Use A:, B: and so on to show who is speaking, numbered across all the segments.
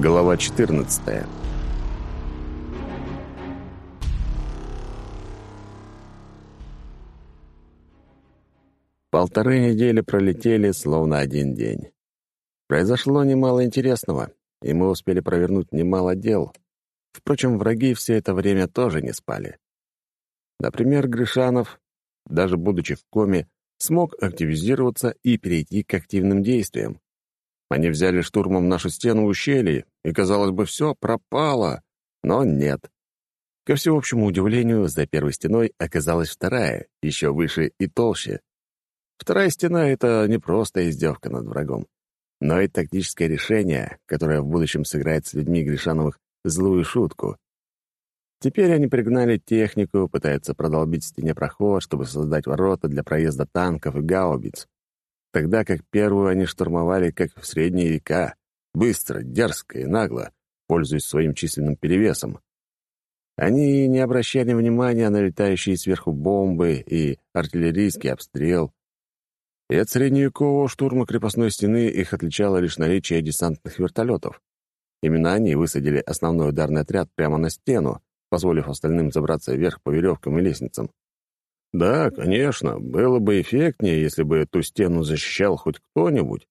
A: Глава 14 Полторы недели пролетели, словно один день. Произошло немало интересного, и мы успели провернуть немало дел. Впрочем, враги все это время тоже не спали. Например, Гришанов, даже будучи в коме, смог активизироваться и перейти к активным действиям. Они взяли штурмом нашу стену ущелья, и, казалось бы, все пропало. Но нет. Ко всеобщему удивлению, за первой стеной оказалась вторая, еще выше и толще. Вторая стена — это не просто издевка над врагом, но и тактическое решение, которое в будущем сыграет с людьми Гришановых злую шутку. Теперь они пригнали технику, пытаются продолбить в стене проход, чтобы создать ворота для проезда танков и гаубиц тогда как первую они штурмовали, как в средние века, быстро, дерзко и нагло, пользуясь своим численным перевесом. Они не обращали внимания на летающие сверху бомбы и артиллерийский обстрел. И от средневекового штурма крепостной стены их отличало лишь наличие десантных вертолетов. Именно они высадили основной ударный отряд прямо на стену, позволив остальным забраться вверх по веревкам и лестницам. Да, конечно, было бы эффектнее, если бы эту стену защищал хоть кто-нибудь.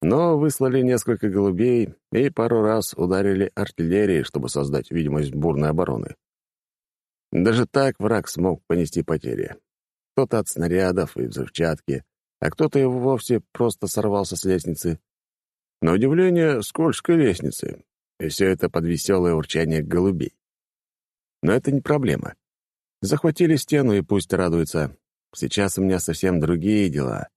A: Но выслали несколько голубей и пару раз ударили артиллерией, чтобы создать видимость бурной обороны. Даже так враг смог понести потери. Кто-то от снарядов и взрывчатки, а кто-то и вовсе просто сорвался с лестницы. На удивление, скользкой лестницы. И все это под веселое урчание голубей. Но это не проблема. Захватили стену и пусть радуются. Сейчас у меня совсем другие дела.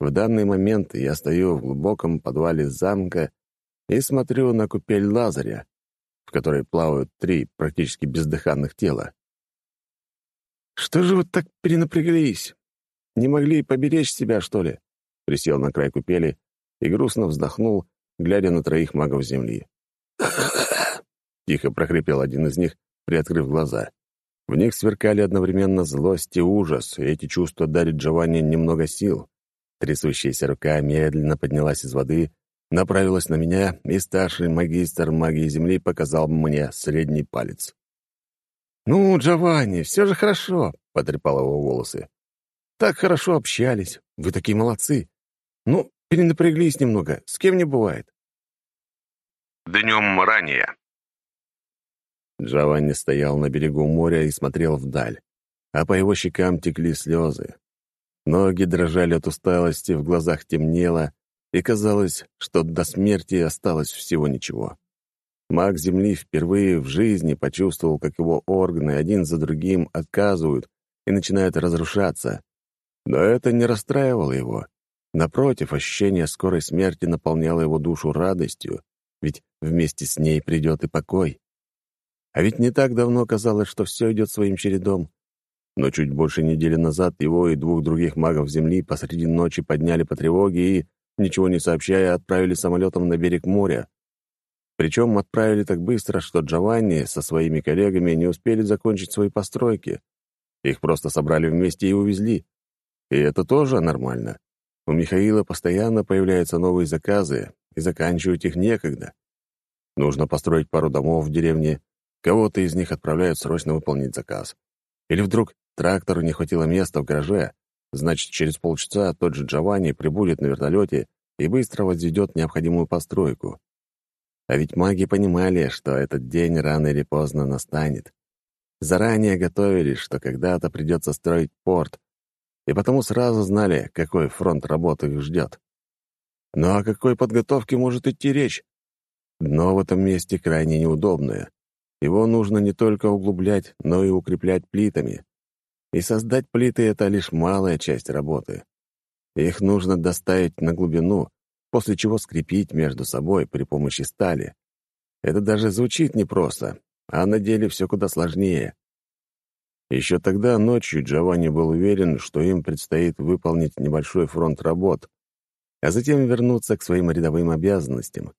A: В данный момент я стою в глубоком подвале замка и смотрю на купель Лазаря, в которой плавают три практически бездыханных тела. «Что же вы так перенапряглись? Не могли поберечь себя, что ли?» Присел на край купели и грустно вздохнул, глядя на троих магов земли. Тихо прохрипел один из них, приоткрыв глаза. В них сверкали одновременно злость и ужас, и эти чувства дарят Джованни немного сил. Трясущаяся рука медленно поднялась из воды, направилась на меня, и старший магистр магии Земли показал мне средний палец. «Ну, Джованни, все же хорошо», — потрепал его волосы. «Так хорошо общались. Вы такие молодцы. Ну, перенапряглись немного. С кем не бывает».
B: Днем ранее.
A: Джованни стоял на берегу моря и смотрел вдаль, а по его щекам текли слезы. Ноги дрожали от усталости, в глазах темнело, и казалось, что до смерти осталось всего ничего. Маг Земли впервые в жизни почувствовал, как его органы один за другим отказывают и начинают разрушаться. Но это не расстраивало его. Напротив, ощущение скорой смерти наполняло его душу радостью, ведь вместе с ней придет и покой. А ведь не так давно казалось, что все идет своим чередом. Но чуть больше недели назад его и двух других магов Земли посреди ночи подняли по тревоге и, ничего не сообщая, отправили самолетом на берег моря. Причем отправили так быстро, что Джованни со своими коллегами не успели закончить свои постройки. Их просто собрали вместе и увезли. И это тоже нормально. У Михаила постоянно появляются новые заказы, и заканчивать их некогда. Нужно построить пару домов в деревне, Кого-то из них отправляют срочно выполнить заказ. Или вдруг трактору не хватило места в гараже, значит, через полчаса тот же Джованни прибудет на вертолете и быстро возведет необходимую постройку. А ведь маги понимали, что этот день рано или поздно настанет. Заранее готовились, что когда-то придется строить порт, и потому сразу знали, какой фронт работы их ждет. Но о какой подготовке может идти речь? Дно в этом месте крайне неудобное. Его нужно не только углублять, но и укреплять плитами. И создать плиты — это лишь малая часть работы. Их нужно доставить на глубину, после чего скрепить между собой при помощи стали. Это даже звучит непросто, а на деле все куда сложнее. Еще тогда ночью Джованни был уверен, что им предстоит выполнить небольшой фронт работ, а затем вернуться к своим рядовым обязанностям.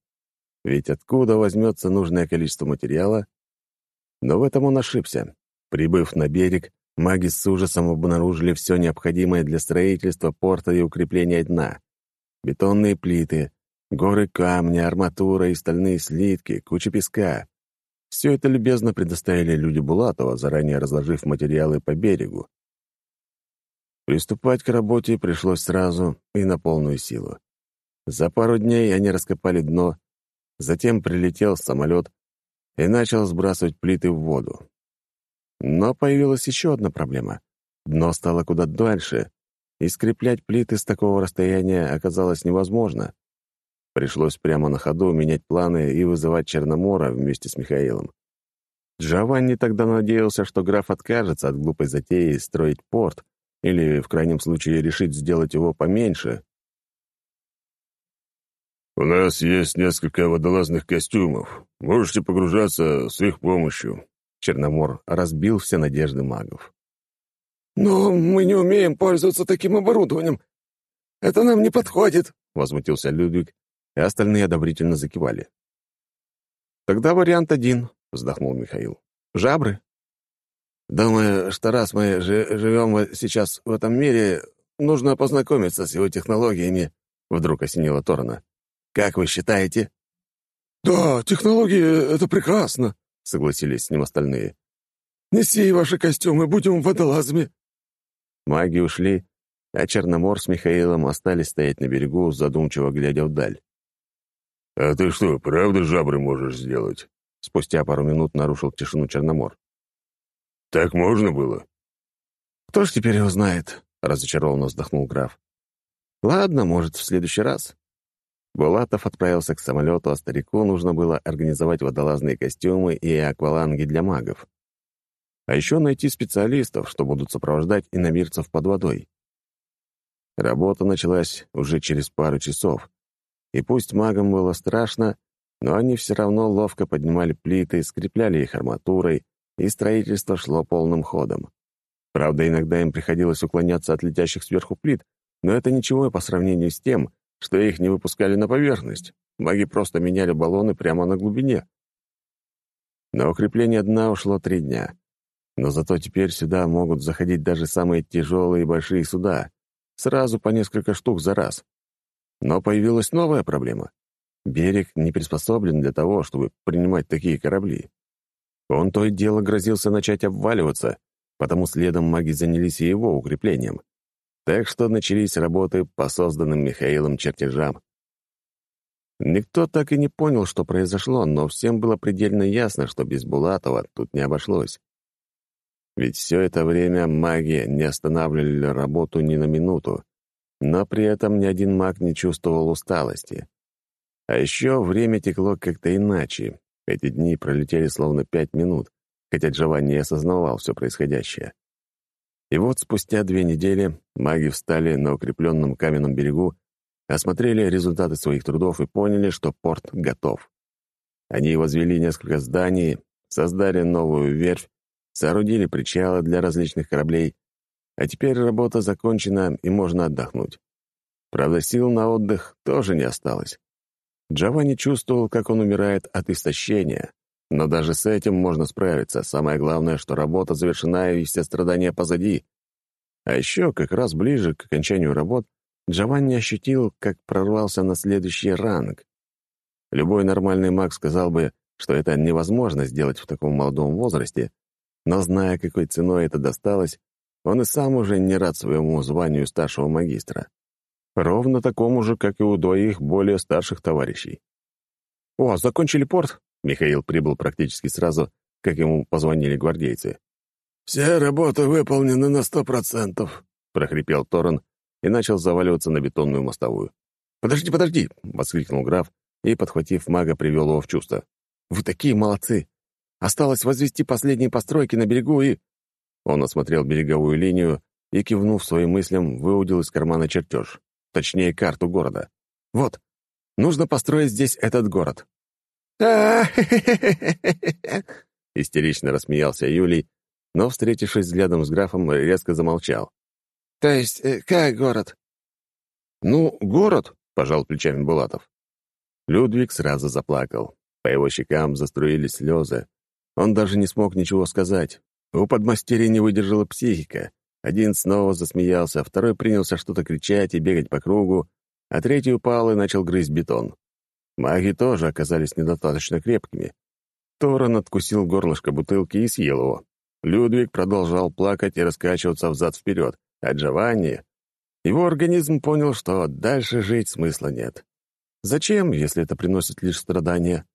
A: Ведь откуда возьмется нужное количество материала, но в этом он ошибся. Прибыв на берег, маги с ужасом обнаружили все необходимое для строительства порта и укрепления дна. Бетонные плиты, Горы камня, арматура и стальные слитки, куча песка. Все это любезно предоставили люди Булатова, заранее разложив материалы по берегу. Приступать к работе пришлось сразу и на полную силу. За пару дней они раскопали дно, затем прилетел самолет и начал сбрасывать плиты в воду. Но появилась еще одна проблема. Дно стало куда дальше, и скреплять плиты с такого расстояния оказалось невозможно. Пришлось прямо на ходу менять планы и вызывать Черномора вместе с Михаилом. Джованни тогда надеялся, что граф откажется от глупой затеи строить порт или, в крайнем случае, решит сделать его поменьше.
B: «У нас есть несколько водолазных костюмов. Можете погружаться с их помощью».
A: Черномор разбил все надежды магов.
C: «Но мы не умеем пользоваться таким оборудованием. Это нам не подходит», —
A: возмутился Людвиг, и остальные одобрительно закивали. «Тогда вариант один», — вздохнул Михаил. «Жабры».
C: «Думаю, что раз мы живем сейчас в этом мире, нужно познакомиться с его технологиями», — вдруг осенило Торна. «Как вы считаете?» «Да, технологии — это прекрасно», — согласились с ним остальные. «Неси ваши костюмы, будем водолазами».
A: Маги ушли, а Черномор с Михаилом остались стоять на берегу, задумчиво глядя вдаль.
B: «А ты что, правда жабры можешь сделать?»
A: Спустя пару минут нарушил тишину Черномор.
B: «Так можно было?»
A: «Кто ж теперь его знает?» — разочарованно вздохнул граф. «Ладно, может, в следующий раз». Булатов отправился к самолету, а старику нужно было организовать водолазные костюмы и акваланги для магов. А еще найти специалистов, что будут сопровождать иномирцев под водой. Работа началась уже через пару часов, и пусть магам было страшно, но они все равно ловко поднимали плиты, скрепляли их арматурой, и строительство шло полным ходом. Правда, иногда им приходилось уклоняться от летящих сверху плит, но это ничего по сравнению с тем, что их не выпускали на поверхность. Маги просто меняли баллоны прямо на глубине. На укрепление дна ушло три дня. Но зато теперь сюда могут заходить даже самые тяжелые и большие суда, сразу по несколько штук за раз. Но появилась новая проблема. Берег не приспособлен для того, чтобы принимать такие корабли. Он то и дело грозился начать обваливаться, потому следом маги занялись и его укреплением. Так что начались работы по созданным Михаилом чертежам. Никто так и не понял, что произошло, но всем было предельно ясно, что без Булатова тут не обошлось. Ведь все это время маги не останавливали работу ни на минуту, но при этом ни один маг не чувствовал усталости. А еще время текло как-то иначе. Эти дни пролетели словно пять минут, хотя Джованни осознавал все происходящее. И вот спустя две недели маги встали на укрепленном каменном берегу, осмотрели результаты своих трудов и поняли, что порт готов. Они возвели несколько зданий, создали новую верфь соорудили причалы для различных кораблей, а теперь работа закончена и можно отдохнуть. Правда, сил на отдых тоже не осталось. Джованни чувствовал, как он умирает от истощения, но даже с этим можно справиться. Самое главное, что работа завершена и все страдания позади. А еще, как раз ближе к окончанию работ, Джованни ощутил, как прорвался на следующий ранг. Любой нормальный маг сказал бы, что это невозможно сделать в таком молодом возрасте, но зная, какой ценой это досталось, он и сам уже не рад своему званию старшего магистра. Ровно такому же, как и у двоих более старших товарищей. «О, закончили порт?» Михаил прибыл практически сразу, как ему позвонили гвардейцы.
C: «Все работы выполнены на сто процентов», — прохрипел Торрен и начал заваливаться на бетонную мостовую.
A: «Подожди, подожди!» — воскликнул граф и, подхватив мага, привел его в чувство. «Вы такие молодцы! Осталось возвести последние постройки на берегу и...» Он осмотрел береговую линию и, кивнув своим мыслям, выудил из кармана чертеж. Точнее, карту города. «Вот, нужно построить здесь этот город». Истерично рассмеялся Юлий, но, встретившись взглядом с графом, резко замолчал.
C: «То есть, э, как город?»
A: «Ну, город», — пожал плечами Булатов. Людвиг сразу заплакал. По его щекам заструились слезы, он даже не смог ничего сказать. У подмастерья не выдержала психика. Один снова засмеялся, второй принялся что-то кричать и бегать по кругу, а третий упал и начал грызть бетон. Маги тоже оказались недостаточно крепкими. Торан откусил горлышко бутылки и съел его. Людвиг продолжал плакать и раскачиваться взад-вперед, а Джованни... Его организм понял, что дальше жить смысла нет. Зачем, если это приносит лишь страдания?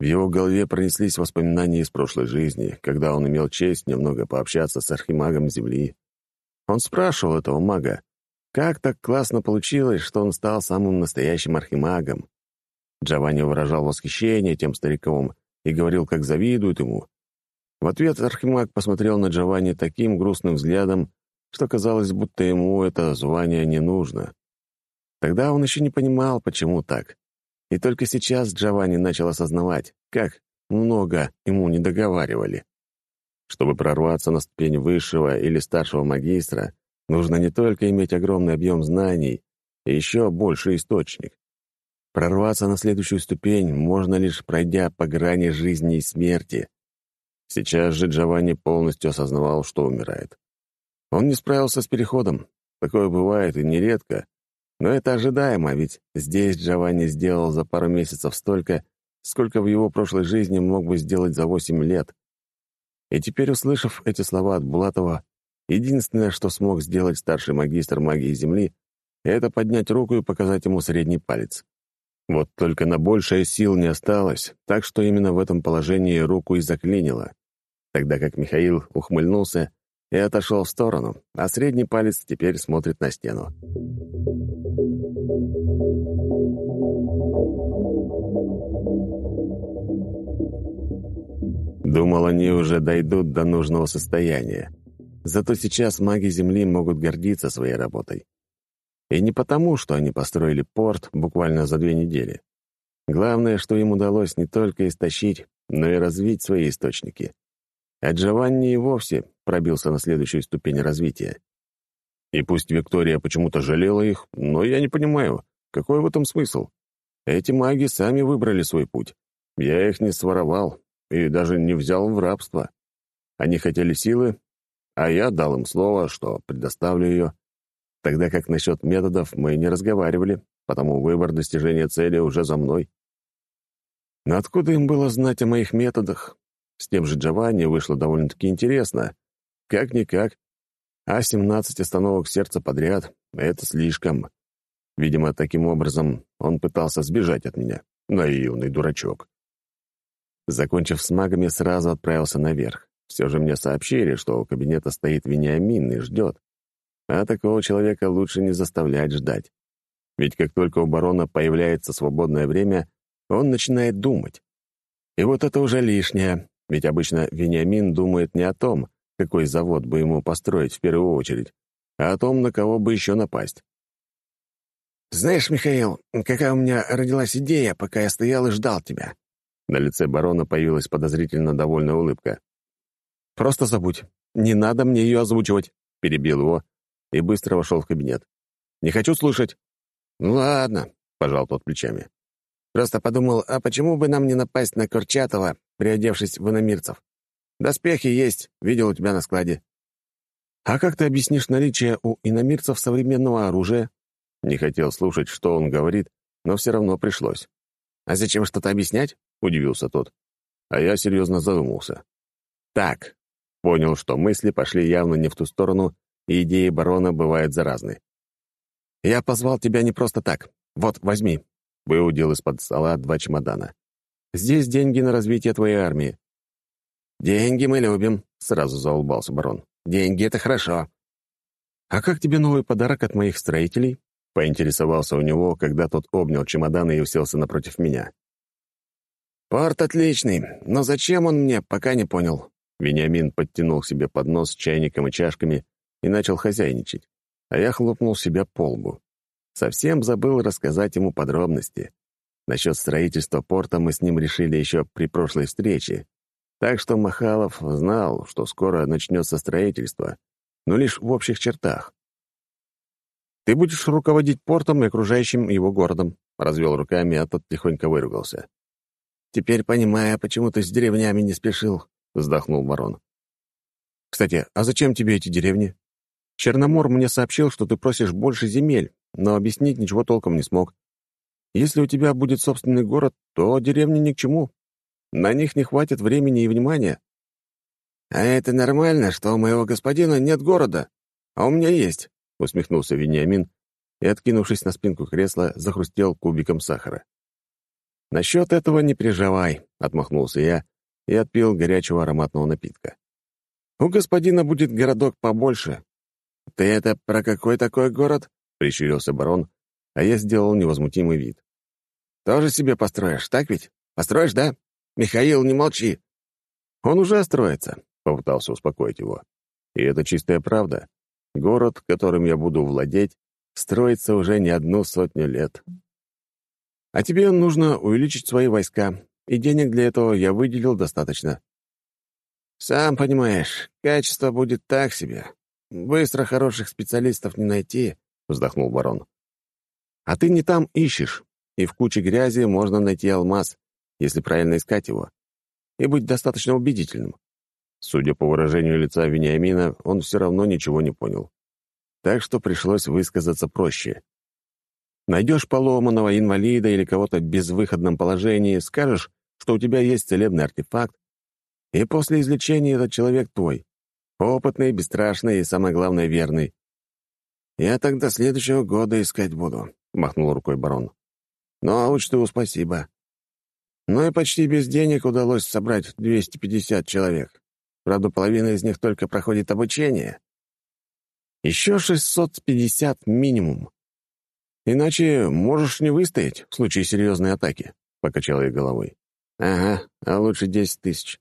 A: В его голове пронеслись воспоминания из прошлой жизни, когда он имел честь немного пообщаться с архимагом Земли. Он спрашивал этого мага, как так классно получилось, что он стал самым настоящим архимагом. Джованни выражал восхищение тем стариком и говорил, как завидует ему. В ответ архимаг посмотрел на Джованни таким грустным взглядом, что казалось, будто ему это звание не нужно. Тогда он еще не понимал, почему так. И только сейчас Джованни начал осознавать, как много ему не договаривали. Чтобы прорваться на ступень высшего или старшего магистра, нужно не только иметь огромный объем знаний, и еще больше источник. Прорваться на следующую ступень можно лишь пройдя по грани жизни и смерти. Сейчас же Джованни полностью осознавал, что умирает. Он не справился с переходом. Такое бывает и нередко, но это ожидаемо, ведь здесь Джованни сделал за пару месяцев столько, сколько в его прошлой жизни мог бы сделать за восемь лет. И теперь, услышав эти слова от Булатова, единственное, что смог сделать старший магистр магии Земли, это поднять руку и показать ему средний палец. Вот только на большее сил не осталось, так что именно в этом положении руку и заклинило, тогда как Михаил ухмыльнулся и отошел в сторону, а средний палец теперь смотрит на стену. Думал, они уже дойдут до нужного состояния. Зато сейчас маги Земли могут гордиться своей работой. И не потому, что они построили порт буквально за две недели. Главное, что им удалось не только истощить, но и развить свои источники. А Джованни и вовсе пробился на следующую ступень развития. И пусть Виктория почему-то жалела их, но я не понимаю, какой в этом смысл? Эти маги сами выбрали свой путь. Я их не своровал и даже не взял в рабство. Они хотели силы, а я дал им слово, что предоставлю ее, тогда как насчет методов мы не разговаривали, потому выбор достижения цели уже за мной. Но откуда им было знать о моих методах? С тем же Джованни вышло довольно-таки интересно. Как-никак. А 17 остановок сердца подряд — это слишком. Видимо, таким образом он пытался сбежать от меня. Наивный дурачок. Закончив с магами, сразу отправился наверх. Все же мне сообщили, что у кабинета стоит Вениамин и ждет. А такого человека лучше не заставлять ждать. Ведь как только у барона появляется свободное время, он начинает думать. И вот это уже лишнее, ведь обычно Вениамин думает не о том, какой завод бы ему построить в первую очередь, а о том, на кого бы еще напасть.
C: «Знаешь, Михаил, какая у меня родилась идея, пока я стоял и ждал тебя?»
A: На лице барона появилась подозрительно довольная улыбка. «Просто забудь. Не надо мне ее озвучивать», — перебил его и быстро вошел в кабинет. «Не хочу слышать».
C: «Ну ладно», — пожал тот плечами. «Просто подумал, а почему бы нам не напасть на Курчатова приодевшись в иномирцев. Доспехи есть, видел у тебя на складе».
A: «А как ты объяснишь наличие у иномирцев современного оружия?» Не хотел слушать, что он говорит, но все равно пришлось.
C: «А зачем что-то объяснять?» — удивился тот.
A: А я серьезно задумался. «Так». Понял, что мысли пошли явно не в ту сторону, идеи барона бывают заразны. «Я позвал тебя не просто так. Вот, возьми». Выудил из-под стола два чемодана. Здесь деньги на развитие твоей армии».
C: «Деньги мы любим», — сразу заулыбался барон. «Деньги — это хорошо».
A: «А как тебе новый подарок от моих строителей?» — поинтересовался у него, когда тот обнял чемоданы и уселся напротив меня.
C: «Порт отличный, но зачем он мне, пока не понял».
A: Вениамин подтянул к себе поднос с чайником и чашками и начал хозяйничать, а я хлопнул себя по лбу. Совсем забыл рассказать ему подробности. Насчет строительства порта мы с ним решили еще при прошлой встрече. Так что Махалов знал, что скоро начнется строительство, но лишь в общих чертах. «Ты будешь руководить портом и окружающим его городом», — развел руками, а тот тихонько выругался.
C: «Теперь понимая, почему ты с деревнями не спешил», — вздохнул барон.
A: «Кстати, а зачем тебе эти деревни? Черномор мне сообщил, что ты просишь больше земель, но объяснить ничего толком не смог. Если у тебя будет собственный город, то деревни ни к чему. На них не хватит времени и внимания.
C: «А это нормально, что у моего господина нет города, а у меня есть», — усмехнулся Вениамин и, откинувшись на спинку кресла, захрустел кубиком сахара.
A: «Насчет этого не переживай», — отмахнулся я и отпил горячего ароматного напитка. «У господина будет городок побольше».
C: «Ты это про какой такой город?» — прищурился барон, а я сделал невозмутимый вид. «Тоже себе построишь, так ведь? Построишь, да? Михаил, не молчи!»
A: «Он уже строится», — попытался успокоить его. «И это чистая правда. Город, которым я буду владеть, строится уже не одну сотню лет. А тебе нужно увеличить свои войска, и денег для этого я выделил достаточно».
C: «Сам понимаешь, качество будет так себе. Быстро хороших специалистов не найти», — вздохнул барон.
A: «А ты не там ищешь, и в куче грязи можно найти алмаз, если правильно искать его, и быть достаточно убедительным. Судя по выражению лица Вениамина, он все равно ничего не понял. Так что пришлось высказаться проще. Найдешь поломанного инвалида или кого-то в безвыходном положении, скажешь, что у тебя есть целебный артефакт, и после излечения этот человек твой. Опытный, бесстрашный и, самое главное, верный.
C: «Я тогда следующего года искать буду», — махнул рукой барон. «Но учту спасибо. Ну и почти без денег удалось собрать 250 человек. Правда, половина из них только проходит обучение.
A: Еще 650 минимум. Иначе можешь не выстоять в случае серьезной атаки, — покачал я головой.
C: Ага, а лучше 10 тысяч.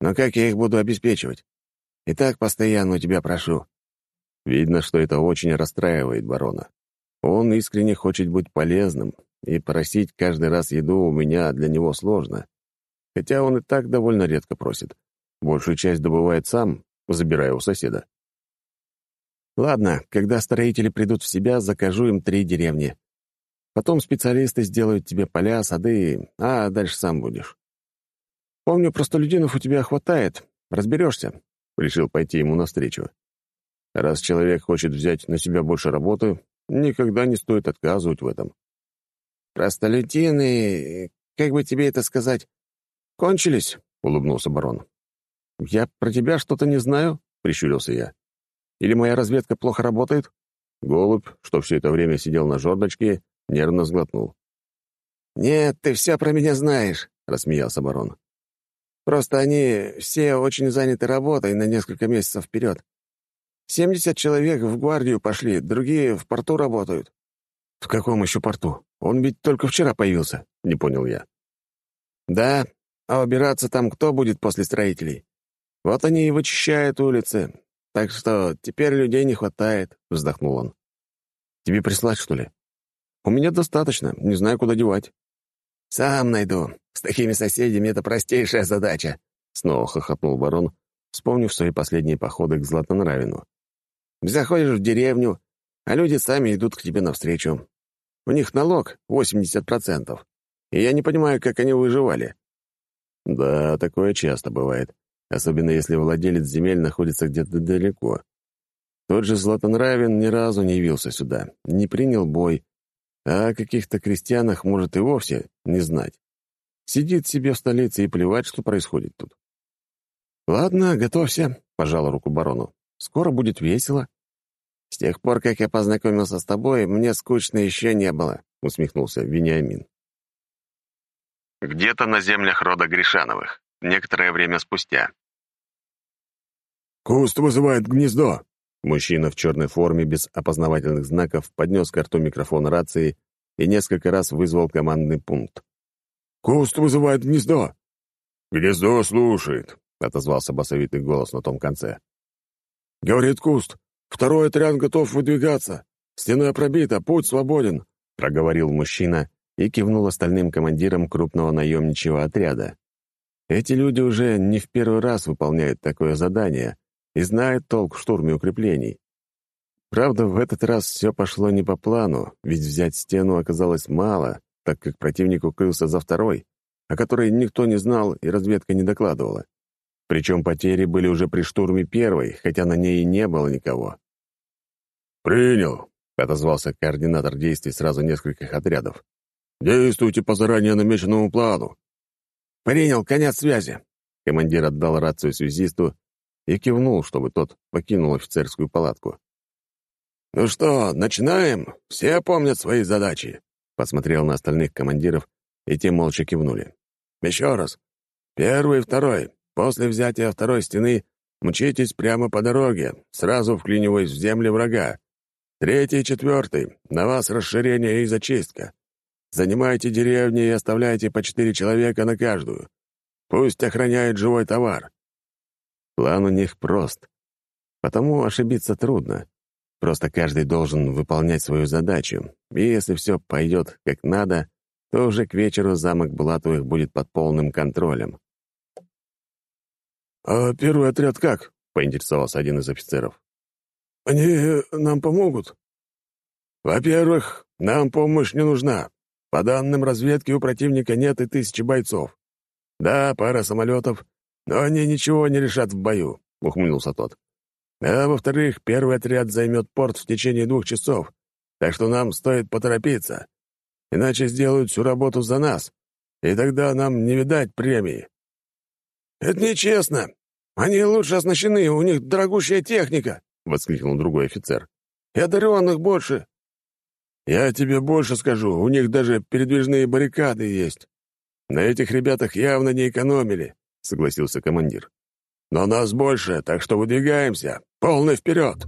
C: Но как я их буду обеспечивать? И так постоянно у тебя прошу.
A: Видно, что это очень расстраивает барона. Он искренне хочет быть полезным, и просить каждый раз еду у меня для него сложно. Хотя он и так довольно редко просит. Большую часть добывает сам, забирая у соседа. Ладно, когда строители придут в себя, закажу им три деревни. Потом специалисты сделают тебе поля, сады, а дальше сам будешь. Помню, простолюдинов у тебя хватает, разберешься. Решил пойти ему навстречу. Раз человек хочет взять на себя больше работы, никогда не стоит отказывать в этом.
C: «Простолюдины, как бы тебе это сказать, кончились?» — улыбнулся барон.
A: «Я про тебя что-то не знаю?» — прищурился я. «Или моя разведка плохо работает?» Голубь, что все это время сидел на жердочке, нервно сглотнул.
C: «Нет, ты все про меня знаешь», — рассмеялся барон. «Просто они все очень заняты работой на несколько месяцев вперед. Семьдесят человек в гвардию пошли, другие в порту работают».
A: «В каком еще порту? Он ведь только вчера появился», — не понял я.
C: «Да, а убираться там кто будет после строителей? Вот они и вычищают улицы. Так что теперь людей не хватает», — вздохнул он.
A: «Тебе прислать, что ли?» «У меня достаточно, не знаю, куда девать».
C: «Сам найду. С такими соседями это простейшая задача», — снова хохотнул барон, вспомнив свои последние походы к Златонравину. «Заходишь в деревню, а люди сами идут к тебе навстречу. У них налог 80%, и я не понимаю, как они выживали».
A: «Да, такое часто бывает особенно если владелец земель находится где-то далеко. Тот же Златонравин ни разу не явился сюда, не принял бой, а о каких-то крестьянах может и вовсе не знать. Сидит себе в столице и плевать, что происходит тут. «Ладно, готовься», — пожал руку барону. «Скоро будет весело».
C: «С тех пор, как я познакомился с тобой, мне скучно еще не было», — усмехнулся Вениамин.
A: Где-то на землях рода Гришановых, некоторое время спустя.
B: «Куст вызывает гнездо!»
A: Мужчина в черной форме без опознавательных знаков поднес к рту микрофон рации и несколько раз вызвал командный пункт.
B: «Куст вызывает гнездо!» «Гнездо слушает», — отозвался басовитый голос на том конце.
C: «Говорит Куст, второй отряд готов выдвигаться. Стена пробита, путь свободен», —
A: проговорил мужчина и кивнул остальным командирам крупного наемничьего отряда. Эти люди уже не в первый раз выполняют такое задание, и знает толк в штурме укреплений. Правда, в этот раз все пошло не по плану, ведь взять стену оказалось мало, так как противник укрылся за второй, о которой никто не знал и разведка не докладывала. Причем потери были уже при штурме первой, хотя на ней и не было никого.
B: «Принял.
A: — отозвался координатор действий сразу нескольких отрядов.
B: «Действуйте по заранее намеченному плану».
C: «Принял, конец связи».
A: Командир отдал рацию связисту и кивнул, чтобы тот покинул офицерскую палатку.
C: «Ну что, начинаем? Все помнят свои задачи?»
A: Посмотрел на остальных командиров, и те молча кивнули.
C: «Еще раз. Первый и второй. После взятия второй стены мчитесь прямо по дороге, сразу вклиниваясь в земли врага. Третий и четвертый. На вас расширение и зачистка. Занимайте деревни и оставляйте по четыре человека на каждую. Пусть охраняют живой товар».
A: План у них прост. Потому ошибиться трудно. Просто каждый должен выполнять свою задачу. И если все пойдет как надо, то уже к вечеру замок Булатовых будет под полным контролем.
C: «А первый отряд как?»
A: — поинтересовался один из офицеров.
C: «Они нам помогут?» «Во-первых, нам помощь не нужна. По данным разведки, у противника нет и тысячи бойцов. Да, пара самолетов, но они ничего не решат в бою», — ухмыльнулся тот. «А во-вторых, первый отряд займет порт в течение двух часов, так что нам стоит поторопиться. Иначе сделают всю работу за нас, и тогда нам не видать премии». «Это нечестно. Они лучше оснащены, у них дорогущая техника», — воскликнул другой офицер. «И одаренных больше». «Я тебе больше скажу, у них даже передвижные баррикады есть. На этих ребятах явно не экономили», — согласился командир. «Но нас больше, так что выдвигаемся. Полный вперед!»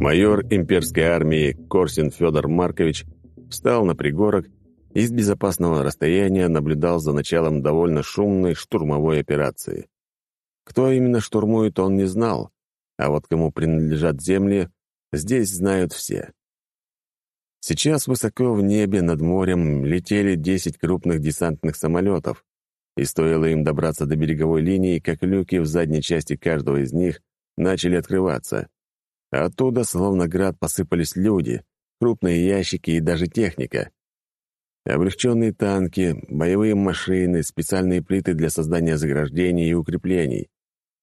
A: Майор имперской армии Корсин Федор Маркович встал на пригорок и с безопасного расстояния наблюдал за началом довольно шумной штурмовой операции. Кто именно штурмует, он не знал, а вот кому принадлежат земли, здесь знают все. Сейчас высоко в небе над морем летели 10 крупных десантных самолетов, и стоило им добраться до береговой линии, как люки в задней части каждого из них начали открываться. Оттуда, словно град, посыпались люди, крупные ящики и даже техника. Облегченные танки, боевые машины, специальные плиты для создания заграждений и укреплений.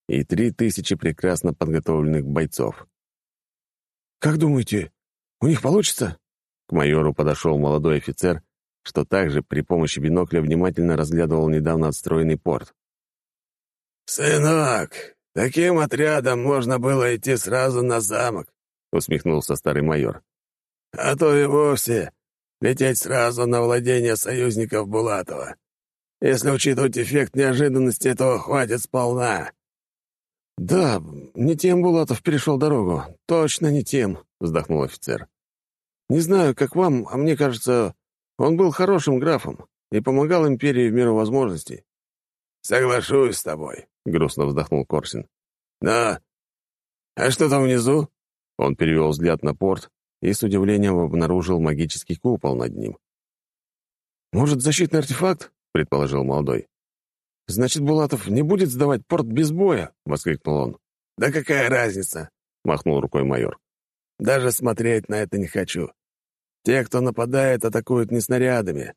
A: И три тысячи прекрасно подготовленных бойцов.
C: «Как думаете, у них получится?»
A: К майору подошел молодой офицер, что также при помощи бинокля внимательно разглядывал недавно отстроенный порт.
C: «Сынок, Таким отрядом можно было идти сразу на замок», — усмехнулся старый майор. «А то и вовсе лететь сразу на владение союзников Булатова. Если учитывать эффект неожиданности, то хватит сполна».
A: «Да, не тем Булатов перешел дорогу. Точно не тем», — вздохнул офицер. «Не знаю, как вам, а мне кажется, он был хорошим графом и помогал империи в меру возможностей».
C: «Соглашусь с тобой», — грустно вздохнул Корсин. «Да. А что там внизу?»
A: Он перевел взгляд на порт и с удивлением обнаружил магический купол над ним.
C: «Может, защитный артефакт?» — предположил молодой.
A: «Значит, Булатов не будет сдавать порт без боя?» — воскликнул он.
C: «Да какая разница?» — махнул рукой майор. «Даже смотреть на это не хочу. Те, кто нападает, атакуют не снарядами,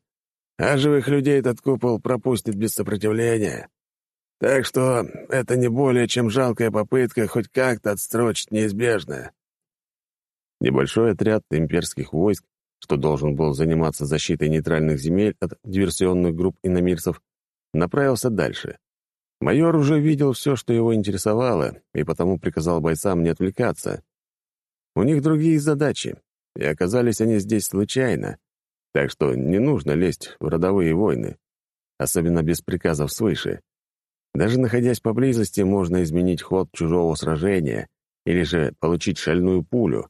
C: а живых людей этот купол пропустит без сопротивления. Так что это не более чем жалкая попытка хоть как-то отстрочить неизбежное.
A: Небольшой отряд имперских войск, что должен был заниматься защитой нейтральных земель от диверсионных групп иномирцев, направился дальше. Майор уже видел все, что его интересовало, и потому приказал бойцам не отвлекаться. У них другие задачи, и оказались они здесь случайно, так что не нужно лезть в родовые войны, особенно без приказов свыше. Даже находясь поблизости, можно изменить ход чужого сражения или же получить шальную пулю.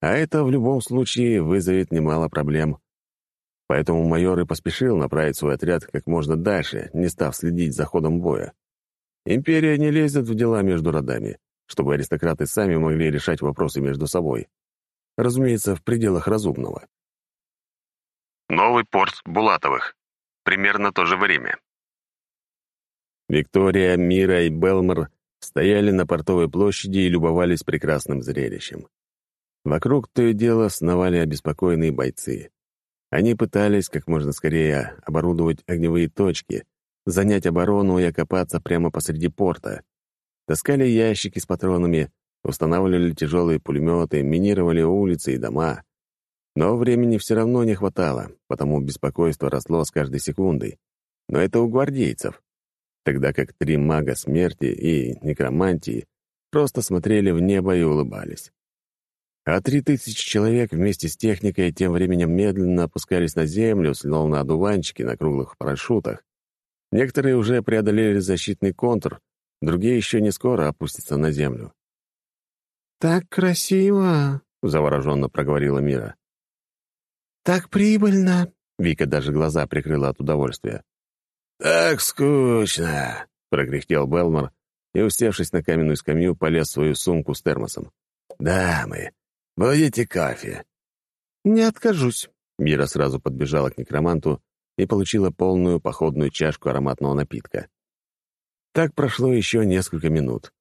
A: А это в любом случае вызовет немало проблем. Поэтому майор и поспешил направить свой отряд как можно дальше, не став следить за ходом боя. Империя не лезет в дела между родами, чтобы аристократы сами могли решать вопросы между собой. Разумеется, в пределах разумного.
D: Новый порт Булатовых. Примерно то же время.
A: Виктория, Мира и Белмор стояли на портовой площади и любовались прекрасным зрелищем. Вокруг то и дело сновали обеспокоенные бойцы. Они пытались как можно скорее оборудовать огневые точки, занять оборону и окопаться прямо посреди порта. Таскали ящики с патронами, устанавливали тяжелые пулеметы, минировали улицы и дома. Но времени все равно не хватало, потому беспокойство росло с каждой секундой. Но это у гвардейцев. Тогда как три мага смерти и некромантии просто смотрели в небо и улыбались. А три тысячи человек вместе с техникой тем временем медленно опускались на землю, словно одуванчики на круглых парашютах. Некоторые уже преодолели защитный контур, другие еще не скоро опустятся на землю.
E: «Так красиво!» — завороженно проговорила Мира. «Так прибыльно!» — Вика даже глаза прикрыла от удовольствия.
C: «Так скучно!» — прокряхтел Белмор и, усевшись на каменную скамью, полез в свою сумку с термосом. «Дамы, будете кофе?»
E: «Не откажусь».
A: Мира сразу подбежала к некроманту и получила полную походную чашку ароматного напитка. Так прошло еще несколько минут.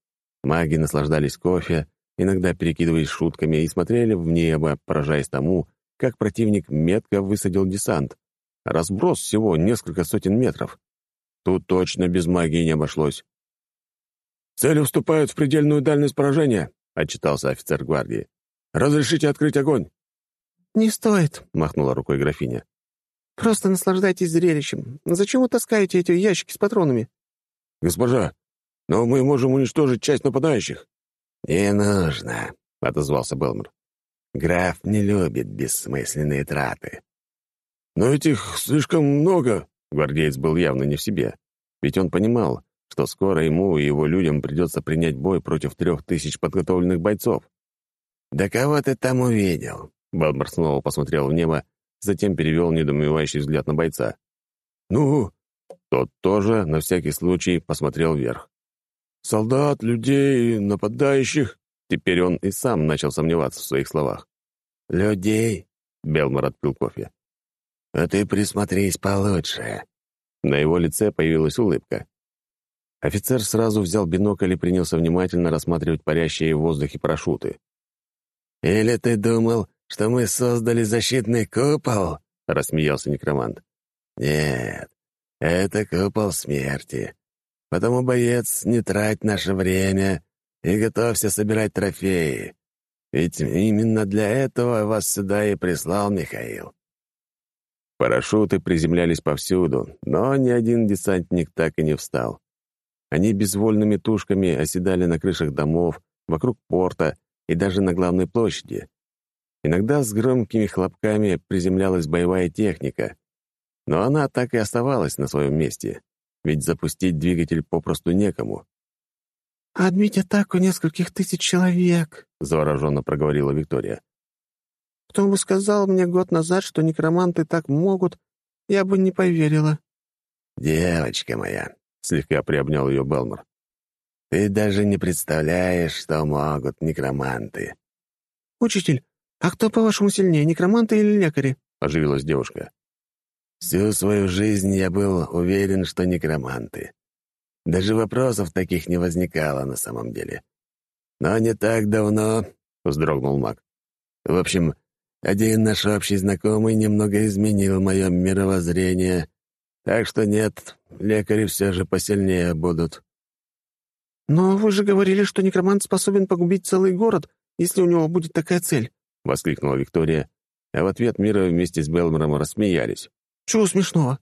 A: Маги наслаждались кофе, иногда перекидываясь шутками и смотрели в небо, поражаясь тому, как противник метко высадил десант. Разброс всего несколько сотен метров. Тут точно без магии не обошлось.
B: «Цели вступают в предельную дальность поражения», — отчитался офицер гвардии. «Разрешите открыть огонь?»
E: «Не стоит», —
A: махнула рукой графиня.
E: «Просто наслаждайтесь зрелищем. Зачем вы таскаете эти ящики с патронами?»
B: «Госпожа, но мы можем уничтожить часть нападающих».
C: «Не нужно», — отозвался Белмор. «Граф не любит бессмысленные траты».
B: «Но этих слишком много»,
A: Гвардеец был явно не в себе, ведь он понимал, что скоро ему и его людям придется принять бой против трех тысяч подготовленных бойцов.
C: «Да кого ты там увидел?»
A: Балмар снова посмотрел в небо, затем перевел недоумевающий взгляд на бойца.
B: «Ну?»
A: Тот тоже, на всякий случай, посмотрел вверх.
B: «Солдат, людей, нападающих...»
A: Теперь он и сам начал сомневаться в своих словах.
C: «Людей?» — Белмар отпил кофе. «А ты присмотрись получше».
A: На его лице появилась улыбка. Офицер сразу взял бинокль и принялся внимательно рассматривать парящие в воздухе парашюты.
C: «Или ты думал, что мы создали защитный купол?» — рассмеялся некромант. «Нет, это купол смерти. Потому, боец, не трать наше время и готовься собирать трофеи. Ведь именно для этого вас сюда и прислал Михаил.
A: Парашюты приземлялись повсюду, но ни один десантник так и не встал. Они безвольными тушками оседали на крышах домов, вокруг порта и даже на главной площади. Иногда с громкими хлопками приземлялась боевая техника, но она так и оставалась на своем месте, ведь запустить двигатель попросту некому.
E: «Отбить атаку нескольких тысяч человек», —
A: завороженно проговорила Виктория.
E: Кто бы сказал мне год назад, что некроманты так могут, я бы не поверила».
C: «Девочка моя», — слегка приобнял ее Белмор, — «ты даже не представляешь, что могут некроманты».
E: «Учитель, а кто, по-вашему, сильнее, некроманты или лекари?»
A: — оживилась девушка.
C: «Всю свою жизнь я был уверен, что некроманты. Даже вопросов таких не возникало на самом деле. Но не так давно...» — вздрогнул маг. «В общем, один наш общий знакомый немного изменил мое мировоззрение, так что нет, лекари все же посильнее будут».
E: «Но вы же говорили, что некромант способен погубить целый город, если у него будет такая цель», —
A: воскликнула Виктория, а в ответ Мира вместе с Белмором рассмеялись.
E: «Чего смешного?»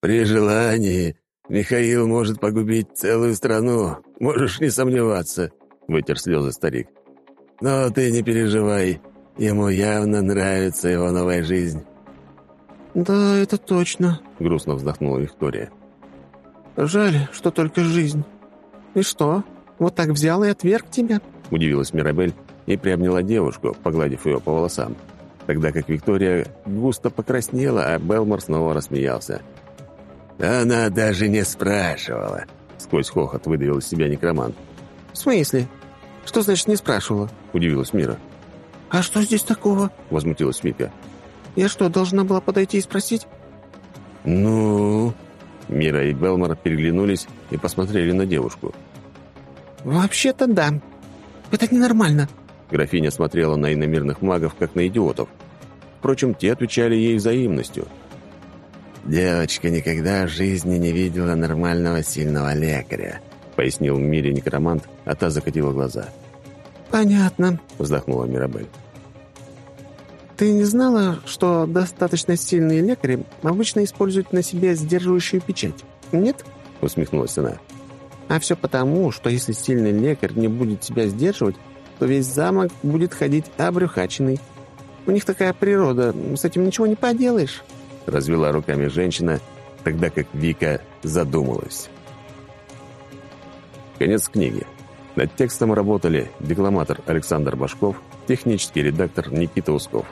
C: «При желании Михаил может погубить целую страну, можешь не сомневаться», — вытер слезы старик. «Но ты не переживай, Ему явно нравится его новая жизнь».
E: «Да, это точно», —
A: грустно вздохнула Виктория.
E: «Жаль, что только жизнь. И что, вот так взял и отверг тебя?»
A: — удивилась Мирабель и приобняла девушку, погладив ее по волосам, тогда как Виктория густо покраснела, а Белмор снова рассмеялся.
C: «Она даже не спрашивала», — сквозь хохот выдавил из себя некромант.
E: «В смысле? Что значит «не спрашивала»?»
A: — удивилась Мира.
E: «А что здесь такого?»
A: — возмутилась Мика.
E: «Я что, должна была подойти и спросить?»
A: «Ну...» Мира и Белмор переглянулись и посмотрели на девушку.
E: «Вообще-то да. Это ненормально».
A: Графиня смотрела на иномирных магов, как на идиотов. Впрочем, те отвечали ей взаимностью. девочка никогда в жизни не видела нормального сильного лекаря», — пояснил Мире некромант, а та закатила глаза.
E: «Понятно», —
A: вздохнула Мирабель.
E: «Ты не знала, что достаточно сильные лекари обычно используют на себе сдерживающую печать? Нет?»
A: — усмехнулась она.
E: «А все потому, что если сильный лекарь не будет себя сдерживать, то весь замок будет ходить обрюхаченный. У них такая природа, с этим ничего не поделаешь».
A: Развела руками женщина, тогда как Вика задумалась. Конец книги. Над текстом работали декламатор Александр Башков, технический редактор Никита Усков.